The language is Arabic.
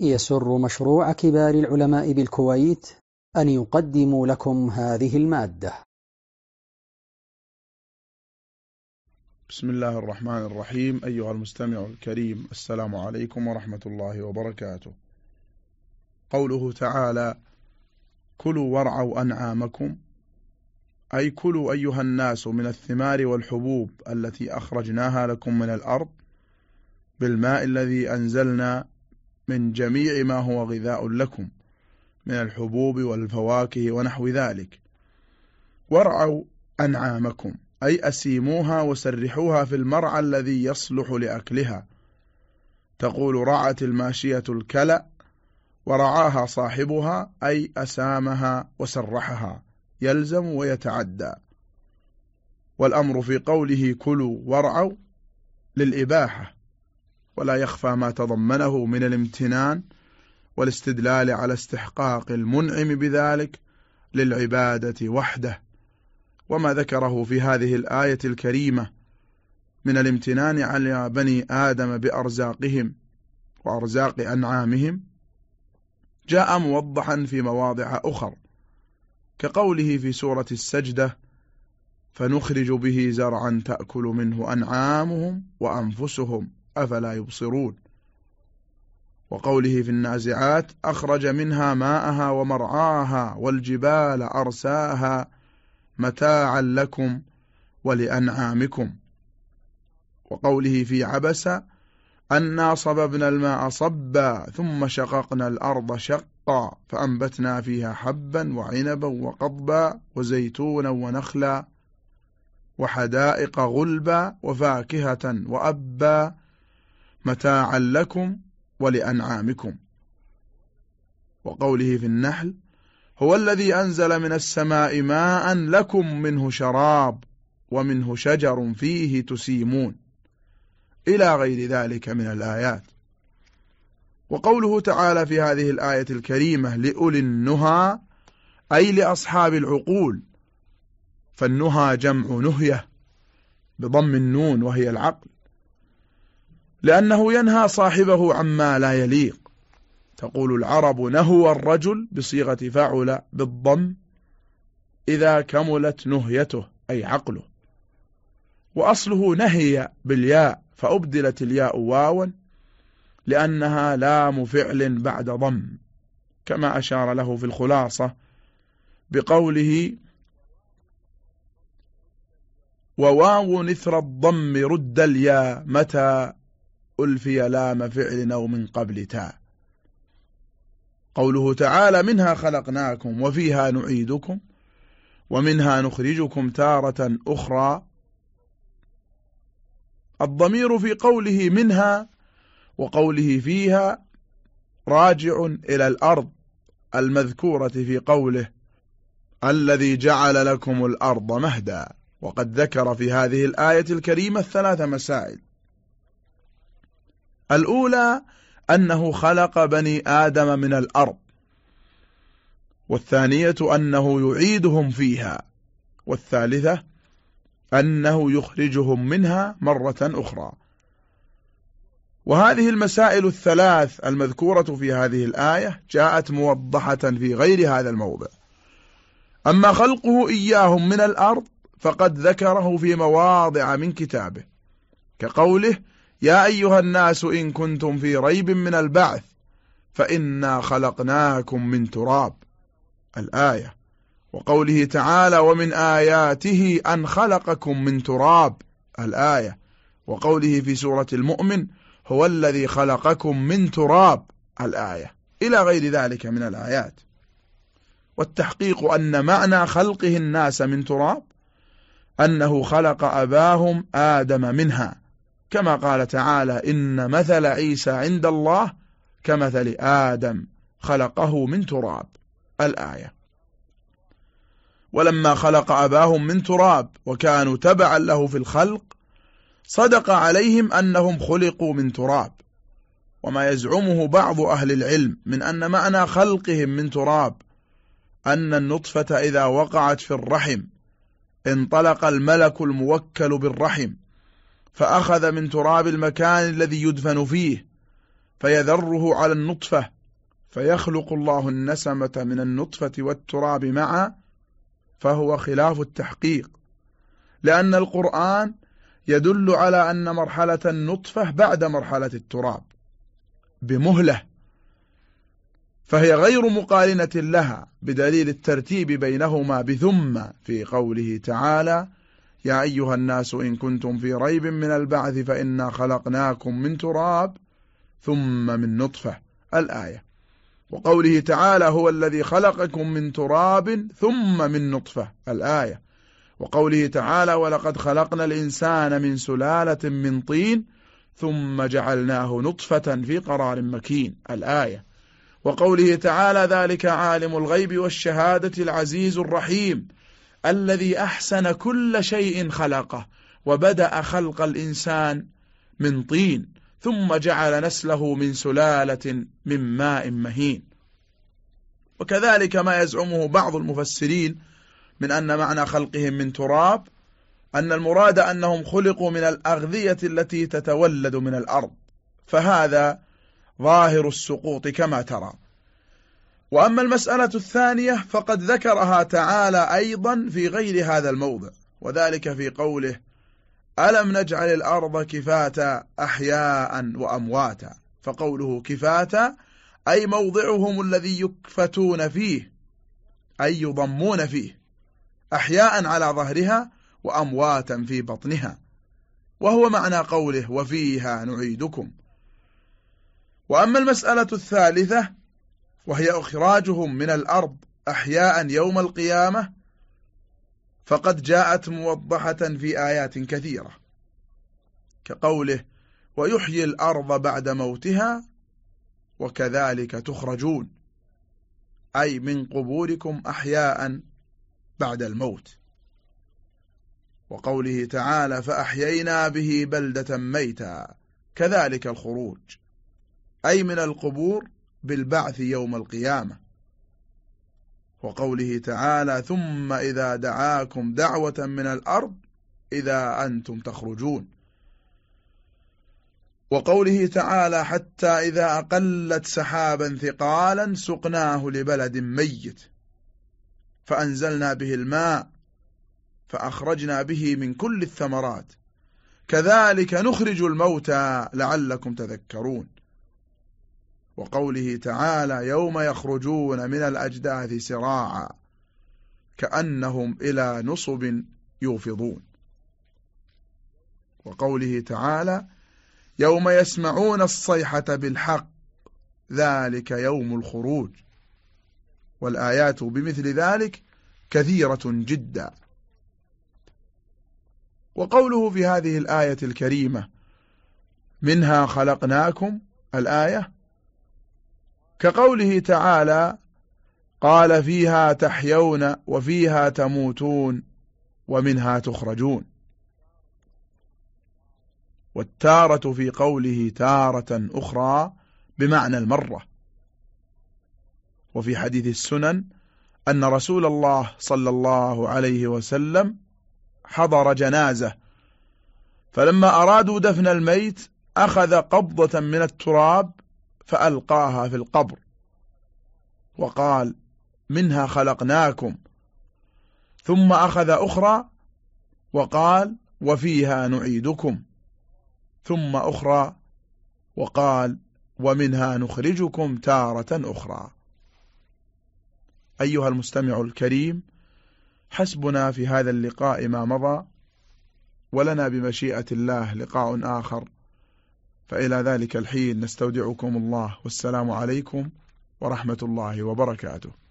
يسر مشروع كبار العلماء بالكويت أن يقدم لكم هذه المادة. بسم الله الرحمن الرحيم. أيها المستمع الكريم السلام عليكم ورحمة الله وبركاته. قوله تعالى كلوا وارعوا أنعامكم. أي كلوا أيها الناس من الثمار والحبوب التي أخرجناها لكم من الأرض بالماء الذي أنزلنا من جميع ما هو غذاء لكم من الحبوب والفواكه ونحو ذلك. وارعوا أنعامكم أي أسيموها وسرحوها في المرعى الذي يصلح لأكلها. تقول رعت الماشية الكلأ ورعاها صاحبها أي أسامها وسرحها يلزم ويتعدى. والأمر في قوله كلوا وارعوا للإباحة. ولا يخفى ما تضمنه من الامتنان والاستدلال على استحقاق المنعم بذلك للعبادة وحده. وما ذكره في هذه الآية الكريمة من الامتنان على بني آدم بأرزاقهم وأرزاق أنعامهم جاء موضحا في مواضع أخر كقوله في سورة السجدة فنخرج به زرعا تأكل منه أنعامهم وأنفسهم. أفلا يبصرون؟ وقوله في النازعات أخرج منها ماءها ومرعاها والجبال أرساها متاعا لكم ولأنعامكم. وقوله في عبس أنا صببنا الماء صبا ثم شققنا الأرض شقا فأنبتنا فيها حبا وعنبا وقضبا وزيتونا ونخلا وحدائق غلبا وفاكهة وأبا متاعا لكم ولأنعامكم. وقوله في النحل هو الذي أنزل من السماء ماء لكم منه شراب ومنه شجر فيه تسيمون. إلى غير ذلك من الآيات. وقوله تعالى في هذه الآية الكريمة لأولي النهى أي لأصحاب العقول. فالنهى جمع نهية بضم النون وهي العقل. لأنه ينهى صاحبه عما لا يليق. تقول العرب نهو الرجل بصيغة فعل بالضم إذا كملت نهيته أي عقله. وأصله نهي بالياء فأبدلت الياء واوا لأنها لام فعل بعد ضم كما أشار له في الخلاصة بقوله وواو نثر الضم رد الياء متى ألفي لام فعل أو من قبل تاء قوله تعالى منها خلقناكم وفيها نعيدكم ومنها نخرجكم تارة أخرى. الضمير في قوله منها وقوله فيها راجع إلى الأرض المذكورة في قوله الذي جعل لكم الأرض مهدا. وقد ذكر في هذه الآية الكريمة ثلاث مسائل. الأولى أنه خلق بني آدم من الأرض والثانية أنه يعيدهم فيها والثالثة أنه يخرجهم منها مرة أخرى. وهذه المسائل الثلاث المذكورة في هذه الآية جاءت موضحة في غير هذا الموضع. أما خلقه إياهم من الأرض فقد ذكره في مواضع من كتابه كقوله يا أيها الناس إن كنتم في ريب من البعث فإنا خلقناكم من تراب. الآية. وقوله تعالى ومن آياته أن خلقكم من تراب. الآية. وقوله في سورة المؤمن هو الذي خلقكم من تراب. الآية. إلى غير ذلك من الآيات. والتحقيق أن معنى خلقه الناس من تراب أنه خلق أباهم آدم منها. كما قال تعالى إن مثل عيسى عند الله كمثل آدم خلقه من تراب. الآية. ولما خلق أباهم من تراب وكانوا تبعا له في الخلق صدق عليهم أنهم خلقوا من تراب. وما يزعمه بعض أهل العلم من أن معنى خلقهم من تراب أن النطفة إذا وقعت في الرحم انطلق الملك الموكل بالرحم. فأخذ من تراب المكان الذي يدفن فيه فيذره على النطفة فيخلق الله النسمة من النطفة والتراب معا فهو خلاف التحقيق. لأن القرآن يدل على أن مرحلة النطفة بعد مرحلة التراب بمهلة فهي غير مقارنة لها بدليل الترتيب بينهما بثم في قوله تعالى يا أيها الناس إن كنتم في ريب من البعث فإنا خلقناكم من تراب ثم من نطفة. الآية. وقوله تعالى هو الذي خلقكم من تراب ثم من نطفة. الآية. وقوله تعالى ولقد خلقنا الإنسان من سلالة من طين ثم جعلناه نطفة في قرار مكين. الآية. وقوله تعالى ذلك عالم الغيب والشهادة العزيز الرحيم. الذي أحسن كل شيء خلقه وبدأ خلق الإنسان من طين ثم جعل نسله من سلالة من ماء مهين. وكذلك ما يزعمه بعض المفسرين من أن معنى خلقهم من تراب أن المراد أنهم خلقوا من الأغذية التي تتولد من الأرض فهذا ظاهر السقوط كما ترى. وأما المسألة الثانية فقد ذكرها تعالى أيضا في غير هذا الموضع وذلك في قوله ألم نجعل الأرض كفاتا أحياء وأمواتا؟ فقوله كفاتا أي موضعهم الذي يكفتون فيه أي يضمون فيه أحياء على ظهرها وأمواتا في بطنها. وهو معنى قوله وفيها نعيدكم. وأما المسألة الثالثة وهي إخراجهم من الأرض أحياء يوم القيامة فقد جاءت موضحة في آيات كثيرة كقوله ويحيي الأرض بعد موتها وكذلك تخرجون أي من قبوركم أحياء بعد الموت وقوله تعالى فأحيينا به بلدة ميتا كذلك الخروج أي من القبور بالبعث يوم القيامة. وقوله تعالى ثم إذا دعاكم دعوة من الأرض إذا أنتم تخرجون. وقوله تعالى حتى إذا أقلت سحابا ثقالا سقناه لبلد ميت. فأنزلنا به الماء فأخرجنا به من كل الثمرات. كذلك نخرج الموتى لعلكم تذكرون. وقوله تعالى يوم يخرجون من الأجداث سراعا كأنهم إلى نصب يوفضون. وقوله تعالى يوم يسمعون الصيحة بالحق ذلك يوم الخروج. والآيات بمثل ذلك كثيرة جدا. وقوله في هذه الآية الكريمة منها خلقناكم الآية كقوله تعالى قال فيها تحيون وفيها تموتون ومنها تخرجون. والتارة في قوله تارة أخرى بمعنى المرة. وفي حديث السنن أن رسول الله صلى الله عليه وسلم حضر جنازة فلما أرادوا دفن الميت أخذ قبضة من التراب فألقاها في القبر. وقال منها خلقناكم. ثم أخذ أخرى وقال وفيها نعيدكم. ثم أخرى وقال ومنها نخرجكم تارة أخرى. أيها المستمع الكريم حسبنا في هذا اللقاء ما مضى ولنا بمشيئة الله لقاء آخر. فإلى ذلك الحين نستودعكم الله والسلام عليكم ورحمة الله وبركاته.